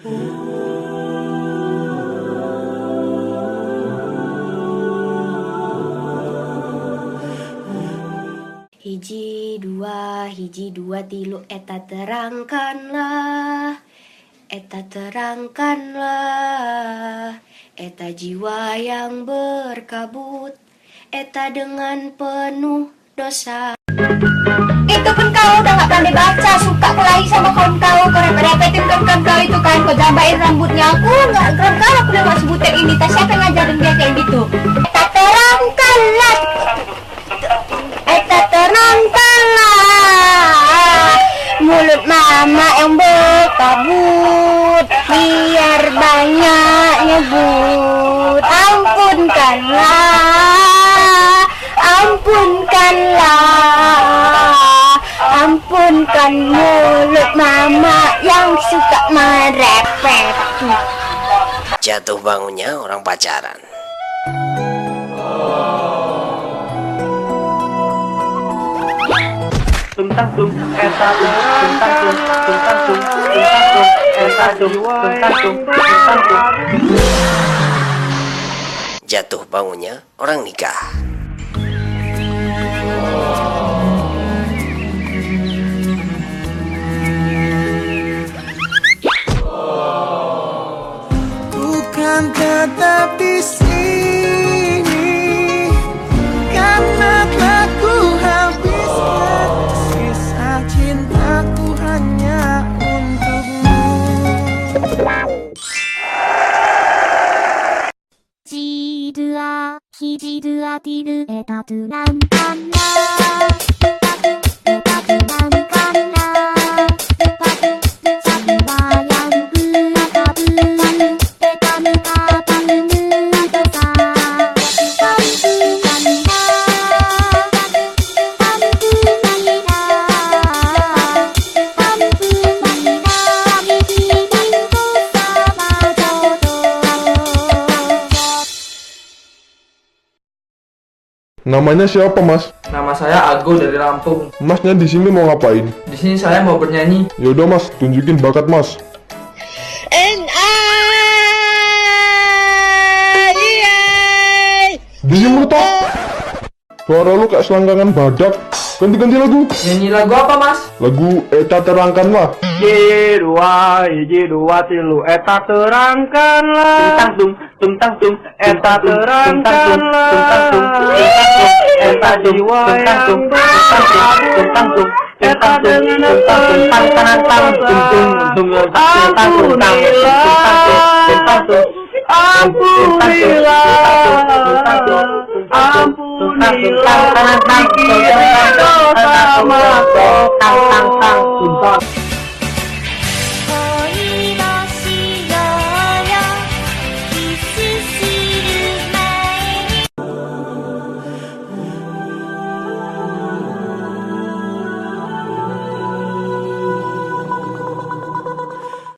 Hiji dua, hiji dua tilu eta terangkanlah. Eta terangkanlah. Eta jiwa yang berkabut. Eta dengan penuh dosa. Itu pun kau udah gak pandai baca Suka aku lagi sama kawan kau Kau repet-repetin kawan kau itu kan? Kau jambain rambutnya. Aku Gak keren kan aku udah gak sebutin ini. Tas siapa yang ngajarin dia kayak gitu? Eta terangkanlah. Eta terangkanlah. Mulut mama yang berkabut Biar banyak nyebut Ampunkanlah Ampunkan mulut mama yang suka merepet Jatuh bangunnya orang pacaran. tentang tung eta tung tentang tung tentang tung tentang tung eta tung tentang tung tentang tung Jatuh bangunnya orang nikah. akan tetap di sini karena telah ku habiskan sisa cintaku hanya untukmu. Jidua, hijidua tiru eta tu Namanya siapa, Mas? nama saya Ago dari Lampung Masnya di sini mau ngapain? di sini saya mau bernyanyi Yaudah, Mas, tunjukin bakat, Mas. Diem lu, toh. Suara lu kayak selangkangan badak. Ganti-ganti lagu. nyanyi lagu apa mas Lagu Eta Terangkan lah. Hiji dua, tilu eta terangkanlah tentang tung tentang tung eta terangkanlah tentang tung tentang tung eta tentang tung tang tentang tung tentang tung Ampunilah, ampunilah, bikin dosa tang,